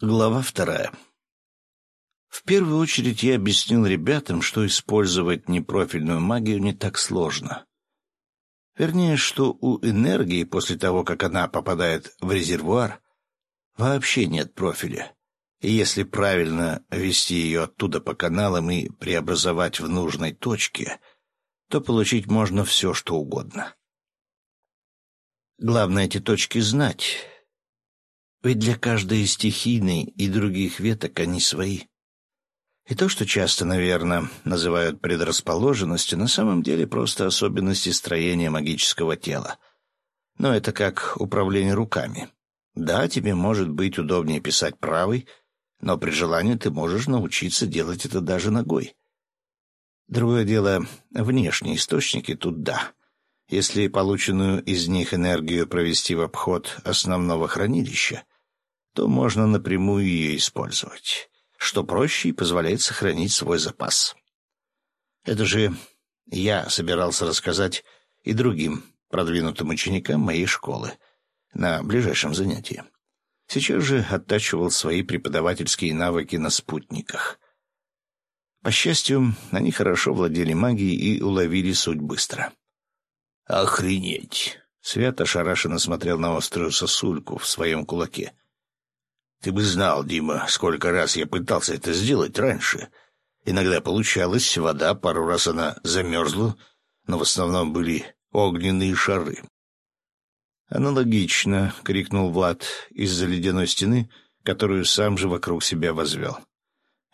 Глава вторая. В первую очередь я объяснил ребятам, что использовать непрофильную магию не так сложно. Вернее, что у энергии после того, как она попадает в резервуар, вообще нет профиля. И если правильно вести ее оттуда по каналам и преобразовать в нужной точке, то получить можно все, что угодно. Главное эти точки знать — ведь для каждой стихийной и других веток они свои. И то, что часто, наверное, называют предрасположенностью, на самом деле просто особенности строения магического тела. Но это как управление руками. Да, тебе может быть удобнее писать правой, но при желании ты можешь научиться делать это даже ногой. Другое дело — внешние источники тут да. Если полученную из них энергию провести в обход основного хранилища, то можно напрямую ее использовать, что проще и позволяет сохранить свой запас. Это же я собирался рассказать и другим продвинутым ученикам моей школы на ближайшем занятии. Сейчас же оттачивал свои преподавательские навыки на спутниках. По счастью, они хорошо владели магией и уловили суть быстро. «Охренеть!» — Свят ошарашенно смотрел на острую сосульку в своем кулаке. Ты бы знал, Дима, сколько раз я пытался это сделать раньше. Иногда получалось, вода, пару раз она замерзла, но в основном были огненные шары. «Аналогично», — крикнул Влад из-за ледяной стены, которую сам же вокруг себя возвел.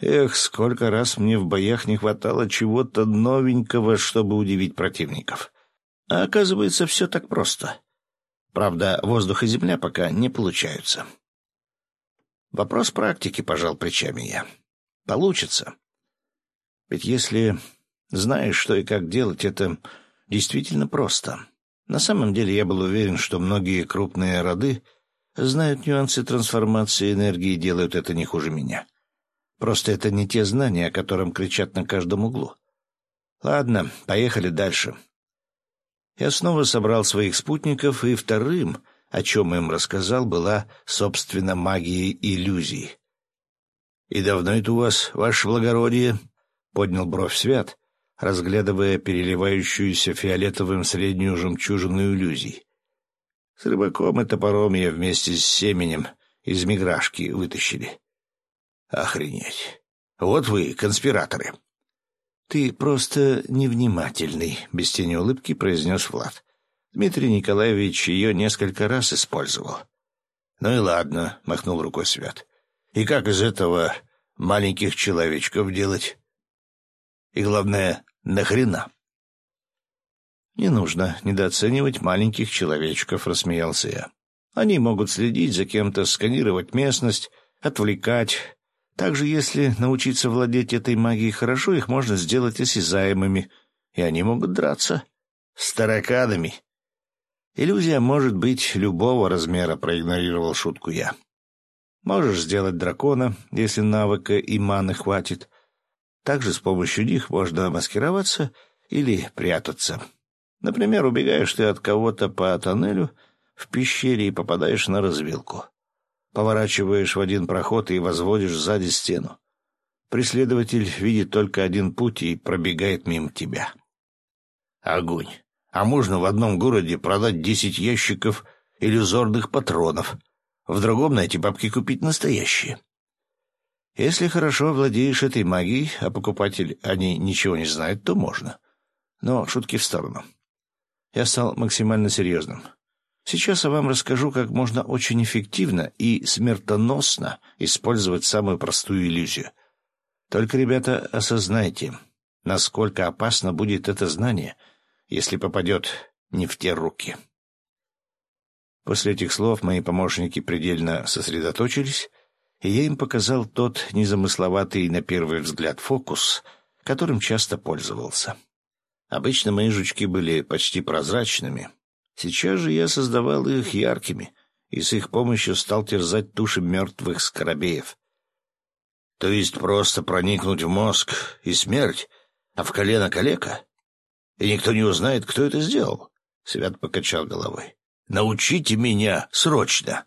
«Эх, сколько раз мне в боях не хватало чего-то новенького, чтобы удивить противников. А оказывается, все так просто. Правда, воздух и земля пока не получаются». Вопрос практики, пожал плечами я. Получится. Ведь если знаешь, что и как делать, это действительно просто. На самом деле я был уверен, что многие крупные роды знают нюансы трансформации энергии и делают это не хуже меня. Просто это не те знания, о котором кричат на каждом углу. Ладно, поехали дальше. Я снова собрал своих спутников, и вторым — о чем им рассказал, была, собственно, магия иллюзий. «И давно это у вас, ваше благородие?» — поднял бровь Свят, разглядывая переливающуюся фиолетовым среднюю жемчужину иллюзий. «С рыбаком и топором я вместе с семенем из миграшки вытащили». «Охренеть! Вот вы, конспираторы!» «Ты просто невнимательный», — без тени улыбки произнес Влад. Дмитрий Николаевич ее несколько раз использовал. «Ну и ладно», — махнул рукой Свят. «И как из этого маленьких человечков делать? И главное, нахрена?» «Не нужно недооценивать маленьких человечков», — рассмеялся я. «Они могут следить за кем-то, сканировать местность, отвлекать. Также, если научиться владеть этой магией хорошо, их можно сделать осязаемыми, и они могут драться. С тараканами», Иллюзия может быть любого размера, проигнорировал шутку я. Можешь сделать дракона, если навыка и маны хватит. Также с помощью них можно маскироваться или прятаться. Например, убегаешь ты от кого-то по тоннелю в пещере и попадаешь на развилку. Поворачиваешь в один проход и возводишь сзади стену. Преследователь видит только один путь и пробегает мимо тебя. Огонь а можно в одном городе продать десять ящиков иллюзорных патронов, в другом на эти бабки купить настоящие. Если хорошо владеешь этой магией, а покупатель о ней ничего не знает, то можно. Но шутки в сторону. Я стал максимально серьезным. Сейчас я вам расскажу, как можно очень эффективно и смертоносно использовать самую простую иллюзию. Только, ребята, осознайте, насколько опасно будет это знание — если попадет не в те руки. После этих слов мои помощники предельно сосредоточились, и я им показал тот незамысловатый на первый взгляд фокус, которым часто пользовался. Обычно мои жучки были почти прозрачными. Сейчас же я создавал их яркими, и с их помощью стал терзать туши мертвых скоробеев. То есть просто проникнуть в мозг и смерть, а в колено калека? И никто не узнает, кто это сделал. Свят покачал головой. Научите меня срочно.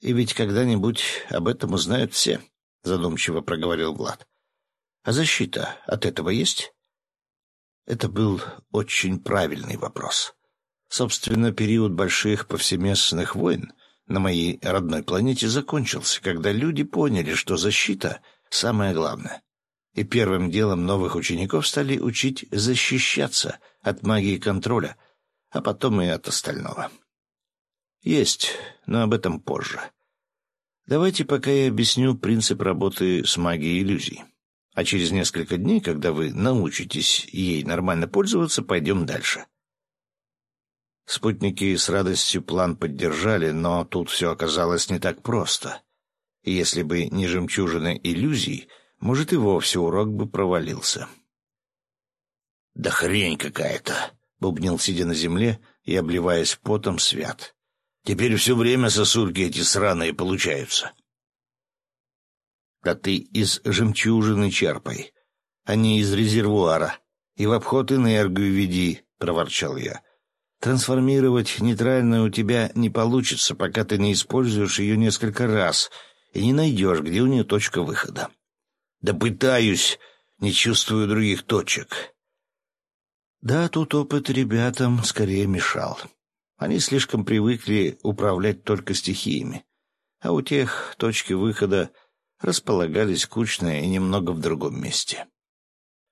И ведь когда-нибудь об этом узнают все, — задумчиво проговорил Влад. — А защита от этого есть? Это был очень правильный вопрос. Собственно, период больших повсеместных войн на моей родной планете закончился, когда люди поняли, что защита — самое главное. И первым делом новых учеников стали учить защищаться от магии контроля, а потом и от остального. Есть, но об этом позже. Давайте пока я объясню принцип работы с магией иллюзий. А через несколько дней, когда вы научитесь ей нормально пользоваться, пойдем дальше. Спутники с радостью план поддержали, но тут все оказалось не так просто. И если бы не жемчужина иллюзий, может, и вовсе урок бы провалился. «Да хрень какая-то!» — бубнил, сидя на земле и обливаясь потом, свят. «Теперь все время сосульки эти сраные получаются». «Да ты из жемчужины черпай, а не из резервуара, и в обход энергию веди», — проворчал я. «Трансформировать нейтральную у тебя не получится, пока ты не используешь ее несколько раз и не найдешь, где у нее точка выхода». «Да пытаюсь, не чувствую других точек». Да, тут опыт ребятам скорее мешал. Они слишком привыкли управлять только стихиями, а у тех точки выхода располагались кучно и немного в другом месте.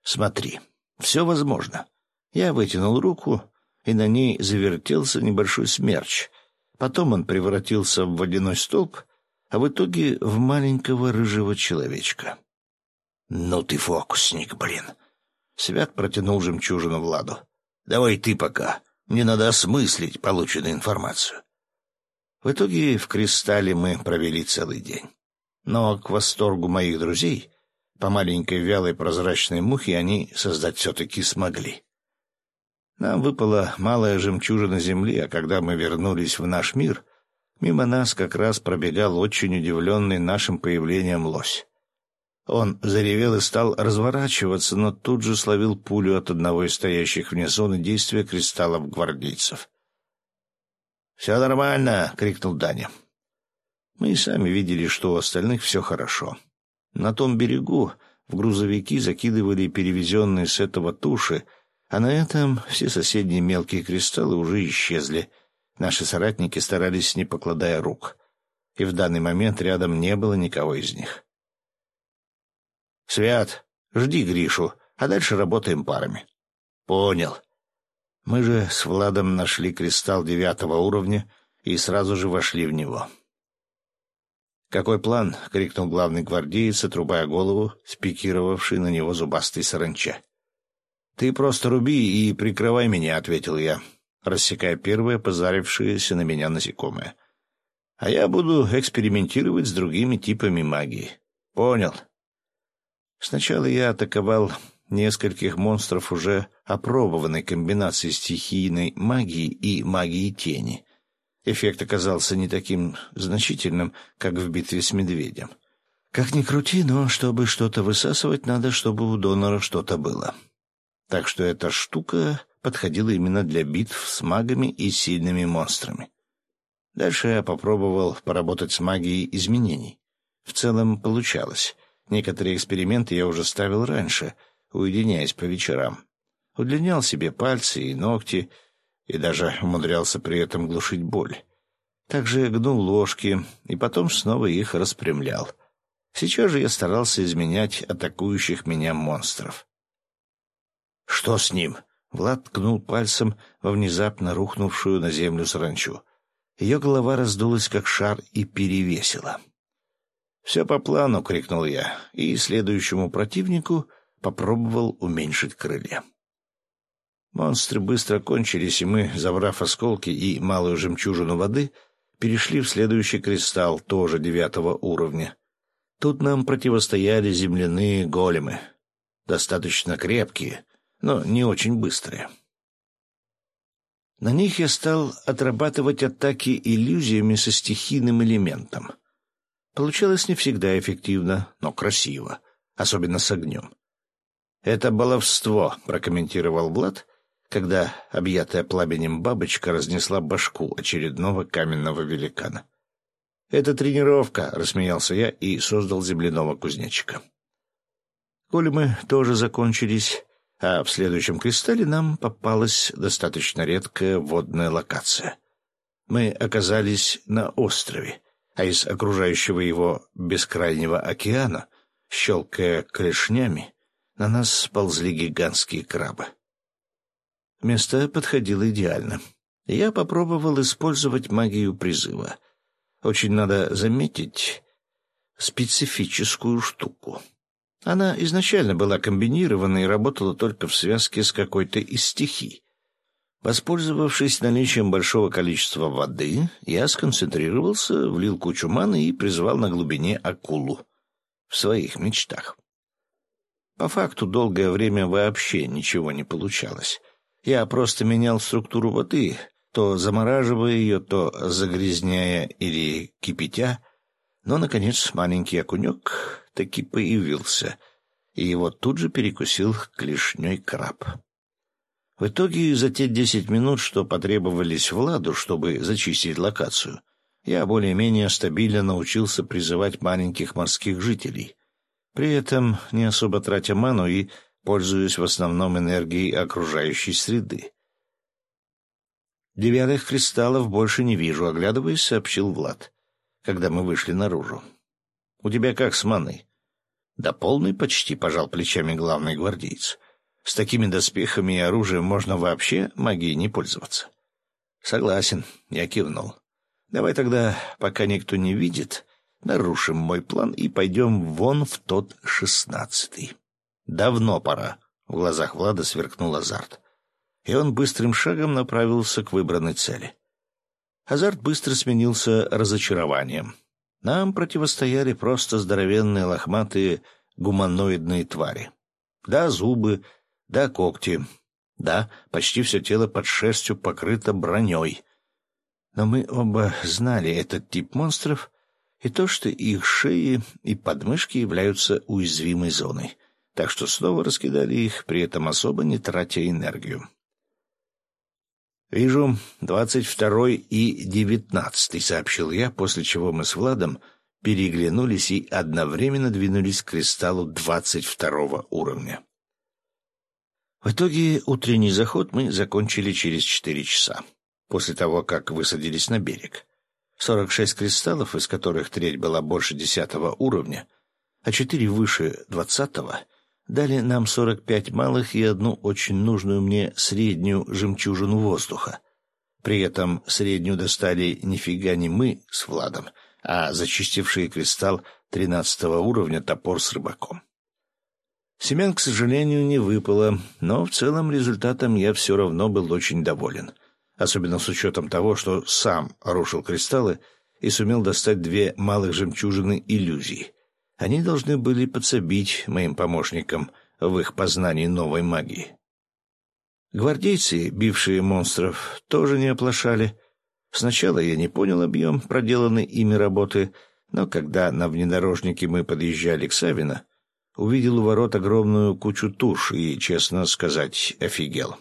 Смотри, все возможно. Я вытянул руку, и на ней завертелся небольшой смерч. Потом он превратился в водяной столб, а в итоге в маленького рыжего человечка. «Ну ты фокусник, блин!» Свят протянул жемчужину Владу. «Давай ты пока. Мне надо осмыслить полученную информацию». В итоге в «Кристалле» мы провели целый день. Но к восторгу моих друзей по маленькой вялой прозрачной мухе они создать все-таки смогли. Нам выпала малая жемчужина земли, а когда мы вернулись в наш мир, мимо нас как раз пробегал очень удивленный нашим появлением лось. Он заревел и стал разворачиваться, но тут же словил пулю от одного из стоящих вне зоны действия кристаллов гвардейцев. «Все нормально!» — крикнул Даня. Мы и сами видели, что у остальных все хорошо. На том берегу в грузовики закидывали перевезенные с этого туши, а на этом все соседние мелкие кристаллы уже исчезли. Наши соратники старались, не покладая рук. И в данный момент рядом не было никого из них. «Свят, жди Гришу, а дальше работаем парами». «Понял». Мы же с Владом нашли кристалл девятого уровня и сразу же вошли в него. «Какой план?» — крикнул главный гвардеец, отрубая голову, спикировавший на него зубастый саранча. «Ты просто руби и прикрывай меня», — ответил я, рассекая первое позарившееся на меня насекомое. «А я буду экспериментировать с другими типами магии». «Понял». Сначала я атаковал нескольких монстров уже опробованной комбинации стихийной магии и магии тени. Эффект оказался не таким значительным, как в битве с медведем. Как ни крути, но чтобы что-то высасывать, надо, чтобы у донора что-то было. Так что эта штука подходила именно для битв с магами и сильными монстрами. Дальше я попробовал поработать с магией изменений. В целом получалось. Некоторые эксперименты я уже ставил раньше, уединяясь по вечерам. Удлинял себе пальцы и ногти, и даже умудрялся при этом глушить боль. Также гнул ложки и потом снова их распрямлял. Сейчас же я старался изменять атакующих меня монстров. «Что с ним?» — Влад ткнул пальцем во внезапно рухнувшую на землю саранчу. Ее голова раздулась, как шар, и перевесила. «Все по плану!» — крикнул я, и следующему противнику попробовал уменьшить крылья. Монстры быстро кончились, и мы, забрав осколки и малую жемчужину воды, перешли в следующий кристалл, тоже девятого уровня. Тут нам противостояли земляные големы. Достаточно крепкие, но не очень быстрые. На них я стал отрабатывать атаки иллюзиями со стихийным элементом. Получалось не всегда эффективно, но красиво, особенно с огнем. «Это баловство», — прокомментировал Влад, когда объятая пламенем бабочка разнесла башку очередного каменного великана. «Это тренировка», — рассмеялся я и создал земляного кузнечика. Колемы тоже закончились, а в следующем кристалле нам попалась достаточно редкая водная локация. Мы оказались на острове, а из окружающего его бескрайнего океана, щелкая клешнями, на нас сползли гигантские крабы. Место подходило идеально. Я попробовал использовать магию призыва. Очень надо заметить специфическую штуку. Она изначально была комбинирована и работала только в связке с какой-то из стихий. Воспользовавшись наличием большого количества воды, я сконцентрировался, влил кучу маны и призвал на глубине акулу. В своих мечтах. По факту долгое время вообще ничего не получалось. Я просто менял структуру воды, то замораживая ее, то загрязняя или кипятя. Но, наконец, маленький окунек таки появился, и его тут же перекусил клешней краб. В итоге, за те десять минут, что потребовались Владу, чтобы зачистить локацию, я более-менее стабильно научился призывать маленьких морских жителей, при этом не особо тратя ману и пользуясь в основном энергией окружающей среды. «Девятых кристаллов больше не вижу», — оглядываясь, сообщил Влад, когда мы вышли наружу. «У тебя как с маной?» «Да полный почти», — пожал плечами главный гвардеец. «С такими доспехами и оружием можно вообще магией не пользоваться». «Согласен», — я кивнул. «Давай тогда, пока никто не видит, нарушим мой план и пойдем вон в тот шестнадцатый». «Давно пора», — в глазах Влада сверкнул азарт. И он быстрым шагом направился к выбранной цели. Азарт быстро сменился разочарованием. Нам противостояли просто здоровенные лохматые гуманоидные твари. Да, зубы, да, когти, да, почти все тело под шерстью покрыто броней. Но мы оба знали этот тип монстров и то, что их шеи и подмышки являются уязвимой зоной, так что снова раскидали их, при этом особо не тратя энергию. «Вижу, двадцать второй и девятнадцатый», — сообщил я, после чего мы с Владом переглянулись и одновременно двинулись к кристаллу двадцать второго уровня. В итоге утренний заход мы закончили через четыре часа, после того, как высадились на берег. Сорок шесть кристаллов, из которых треть была больше десятого уровня, а четыре выше двадцатого — дали нам сорок пять малых и одну очень нужную мне среднюю жемчужину воздуха. При этом среднюю достали нифига не мы с Владом, а зачистивший кристалл тринадцатого уровня топор с рыбаком. Семян, к сожалению, не выпало, но в целом результатом я все равно был очень доволен, особенно с учетом того, что сам рушил кристаллы и сумел достать две малых жемчужины иллюзий — они должны были подсобить моим помощникам в их познании новой магии. Гвардейцы, бившие монстров, тоже не оплошали. Сначала я не понял объем проделанной ими работы, но когда на внедорожнике мы подъезжали к Савино, увидел у ворот огромную кучу туш и, честно сказать, офигел.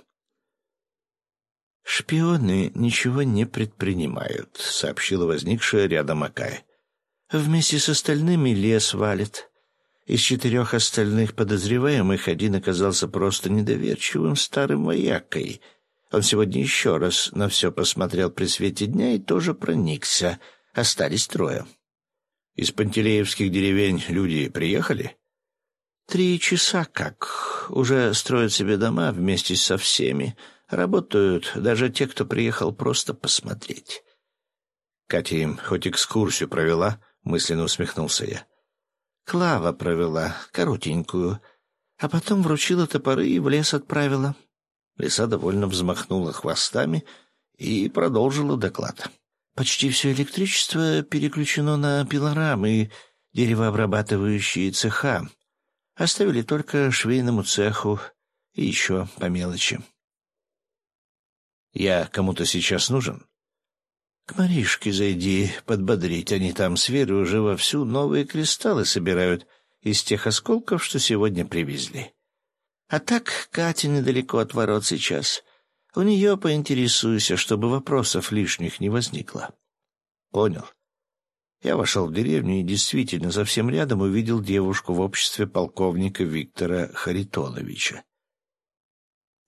«Шпионы ничего не предпринимают», — сообщила возникшая рядом Акай. Вместе с остальными лес валит. Из четырех остальных подозреваемых один оказался просто недоверчивым старым воякой. Он сегодня еще раз на все посмотрел при свете дня и тоже проникся. Остались трое. Из пантелеевских деревень люди приехали? Три часа как. Уже строят себе дома вместе со всеми. Работают даже те, кто приехал просто посмотреть. Катя им хоть экскурсию провела, мысленно усмехнулся я. Клава провела, коротенькую, а потом вручила топоры и в лес отправила. Лиса довольно взмахнула хвостами и продолжила доклад. Почти все электричество переключено на пилорамы деревообрабатывающие цеха. Оставили только швейному цеху и еще по мелочи. «Я кому-то сейчас нужен?» К Маришке зайди, подбодрить. Они там с Верой уже вовсю новые кристаллы собирают из тех осколков, что сегодня привезли. А так Катя недалеко от ворот сейчас. У нее поинтересуйся, чтобы вопросов лишних не возникло. Понял. Я вошел в деревню и действительно совсем рядом увидел девушку в обществе полковника Виктора Харитоновича.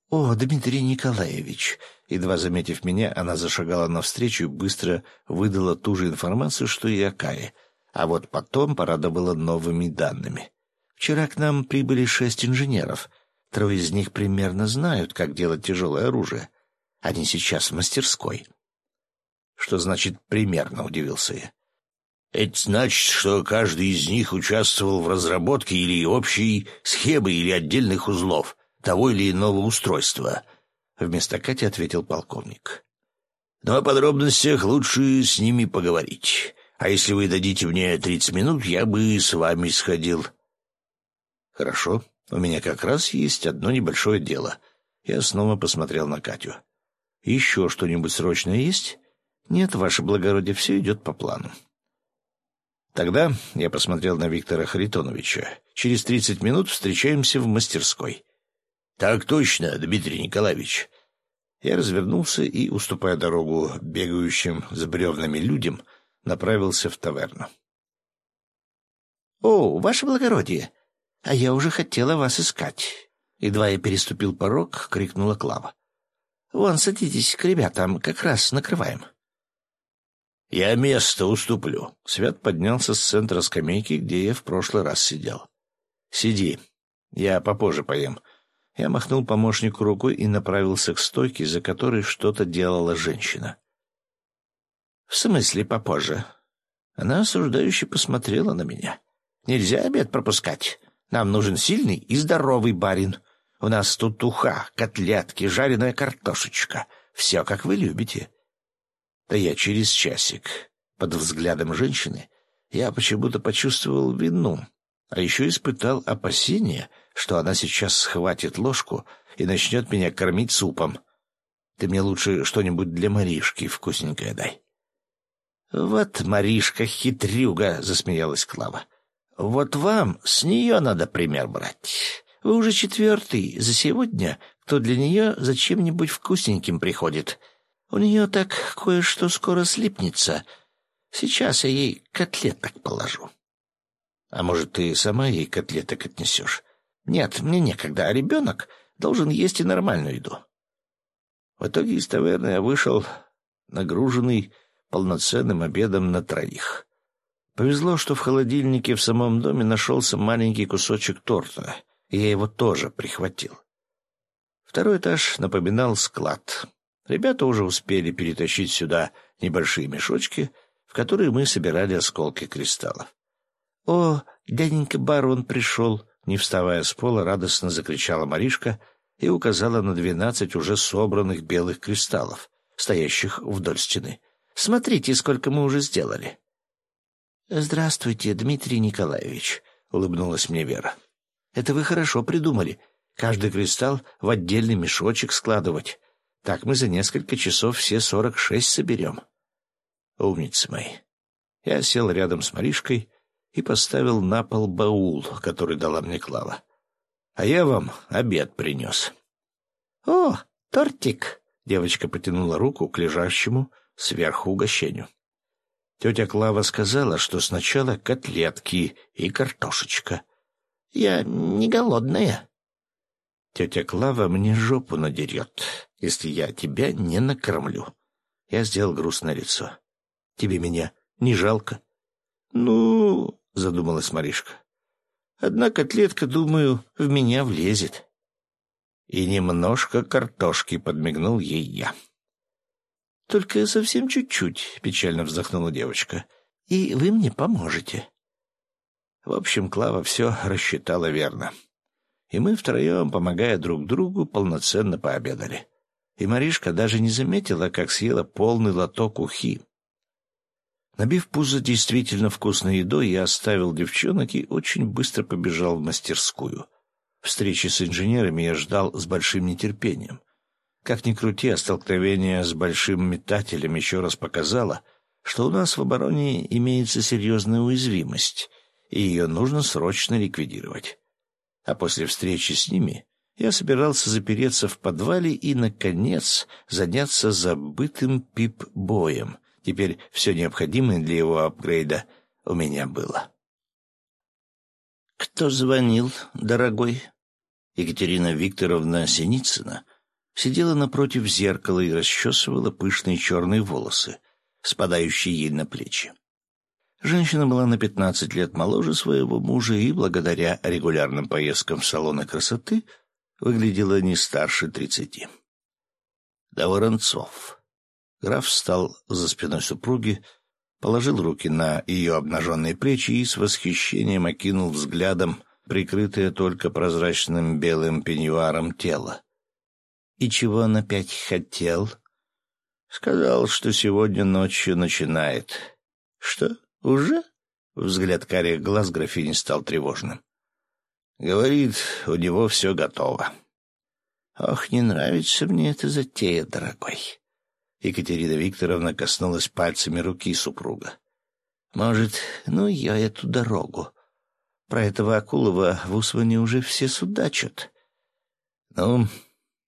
«О, Дмитрий Николаевич!» Едва заметив меня, она зашагала навстречу и быстро выдала ту же информацию, что и Акае, а вот потом порадовала новыми данными. «Вчера к нам прибыли шесть инженеров. Трое из них примерно знают, как делать тяжелое оружие. Они сейчас в мастерской». «Что значит «примерно»?» — удивился я. Это значит, что каждый из них участвовал в разработке или общей схемы или отдельных узлов того или иного устройства, — вместо Кати ответил полковник. Но о подробностях лучше с ними поговорить. А если вы дадите мне тридцать минут, я бы с вами сходил. Хорошо, у меня как раз есть одно небольшое дело. Я снова посмотрел на Катю. Еще что-нибудь срочное есть? Нет, ваше благородие, все идет по плану. Тогда я посмотрел на Виктора Харитоновича. Через тридцать минут встречаемся в мастерской. Так точно, Дмитрий Николаевич. Я развернулся и, уступая дорогу бегающим с бревнами людям, направился в таверну. — О, ваше благородие! А я уже хотела вас искать. Едва я переступил порог, крикнула Клава. — Вон, садитесь к ребятам, как раз накрываем. — «Я место уступлю». Свят поднялся с центра скамейки, где я в прошлый раз сидел. «Сиди. Я попозже поем». Я махнул помощнику рукой и направился к стойке, за которой что-то делала женщина. «В смысле попозже?» Она осуждающе посмотрела на меня. «Нельзя обед пропускать. Нам нужен сильный и здоровый барин. У нас тут уха, котлетки, жареная картошечка. Все, как вы любите. Я через часик. Под взглядом женщины я почему-то почувствовал вину, а еще испытал опасение, что она сейчас схватит ложку и начнет меня кормить супом. Ты мне лучше что-нибудь для Маришки вкусненькое дай. — Вот Маришка хитрюга, — засмеялась Клава. — Вот вам с нее надо пример брать. Вы уже четвертый за сегодня, кто для нее за чем-нибудь вкусненьким приходит. У нее так кое-что скоро слипнется. Сейчас я ей котлеток положу. А может, ты сама ей котлеток отнесешь? Нет, мне некогда, а ребенок должен есть и нормальную еду. В итоге из таверны я вышел, нагруженный полноценным обедом на троих. Повезло, что в холодильнике в самом доме нашелся маленький кусочек торта, и я его тоже прихватил. Второй этаж напоминал склад. Ребята уже успели перетащить сюда небольшие мешочки, в которые мы собирали осколки кристаллов. — О, дяденька барон пришел! — не вставая с пола, радостно закричала Маришка и указала на двенадцать уже собранных белых кристаллов, стоящих вдоль стены. — Смотрите, сколько мы уже сделали! — Здравствуйте, Дмитрий Николаевич! — улыбнулась мне Вера. — Это вы хорошо придумали. Каждый кристалл в отдельный мешочек складывать. Так мы за несколько часов все сорок шесть соберем. Умницы мои. Я сел рядом с Маришкой и поставил на пол баул, который дала мне Клава. А я вам обед принес. — О, тортик! — девочка потянула руку к лежащему сверху угощению. Тетя Клава сказала, что сначала котлетки и картошечка. — Я не голодная. Тетя Клава мне жопу надерет, если я тебя не накормлю. Я сделал грустное лицо. Тебе меня не жалко? Ну, задумалась Маришка. Одна котлетка, думаю, в меня влезет. И немножко картошки подмигнул ей я. Только совсем чуть-чуть, печально вздохнула девочка. И вы мне поможете. В общем, Клава все рассчитала верно и мы втроем, помогая друг другу, полноценно пообедали. И Маришка даже не заметила, как съела полный лоток ухи. Набив пузо действительно вкусной едой, я оставил девчонок и очень быстро побежал в мастерскую. Встречи с инженерами я ждал с большим нетерпением. Как ни крути, а столкновение с большим метателем еще раз показало, что у нас в обороне имеется серьезная уязвимость, и ее нужно срочно ликвидировать а после встречи с ними я собирался запереться в подвале и, наконец, заняться забытым пип-боем, Теперь все необходимое для его апгрейда у меня было. «Кто звонил, дорогой?» Екатерина Викторовна Синицына сидела напротив зеркала и расчесывала пышные черные волосы, спадающие ей на плечи. Женщина была на пятнадцать лет моложе своего мужа и, благодаря регулярным поездкам в салоны красоты, выглядела не старше тридцати. Да Воронцов. Граф встал за спиной супруги, положил руки на ее обнаженные плечи и с восхищением окинул взглядом прикрытое только прозрачным белым пеньюаром тело. И чего он опять хотел? Сказал, что сегодня ночью начинает. Что, уже? Взгляд карих глаз графини стал тревожным. Говорит, у него все готово. Ох, не нравится мне эта затея, дорогой. Екатерина Викторовна коснулась пальцами руки супруга. Может, ну я эту дорогу. Про этого Акулова в Усване уже все судачат. Ну,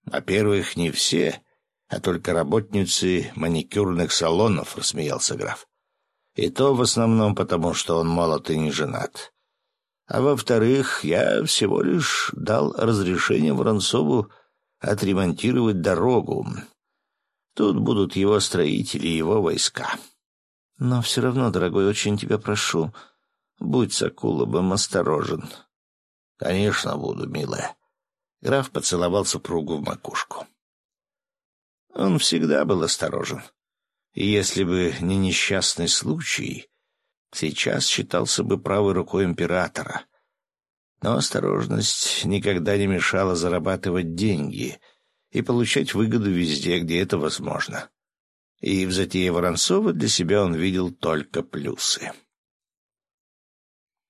во-первых, не все, а только работницы маникюрных салонов, рассмеялся граф. И то в основном потому, что он молод и не женат. А во-вторых, я всего лишь дал разрешение Воронцову отремонтировать дорогу. Тут будут его строители и его войска. Но все равно, дорогой, очень тебя прошу, будь с Акуловым осторожен. — Конечно, буду, милая. Граф поцеловал супругу в макушку. Он всегда был осторожен. И если бы не несчастный случай, сейчас считался бы правой рукой императора. Но осторожность никогда не мешала зарабатывать деньги и получать выгоду везде, где это возможно. И в затее Воронцова для себя он видел только плюсы.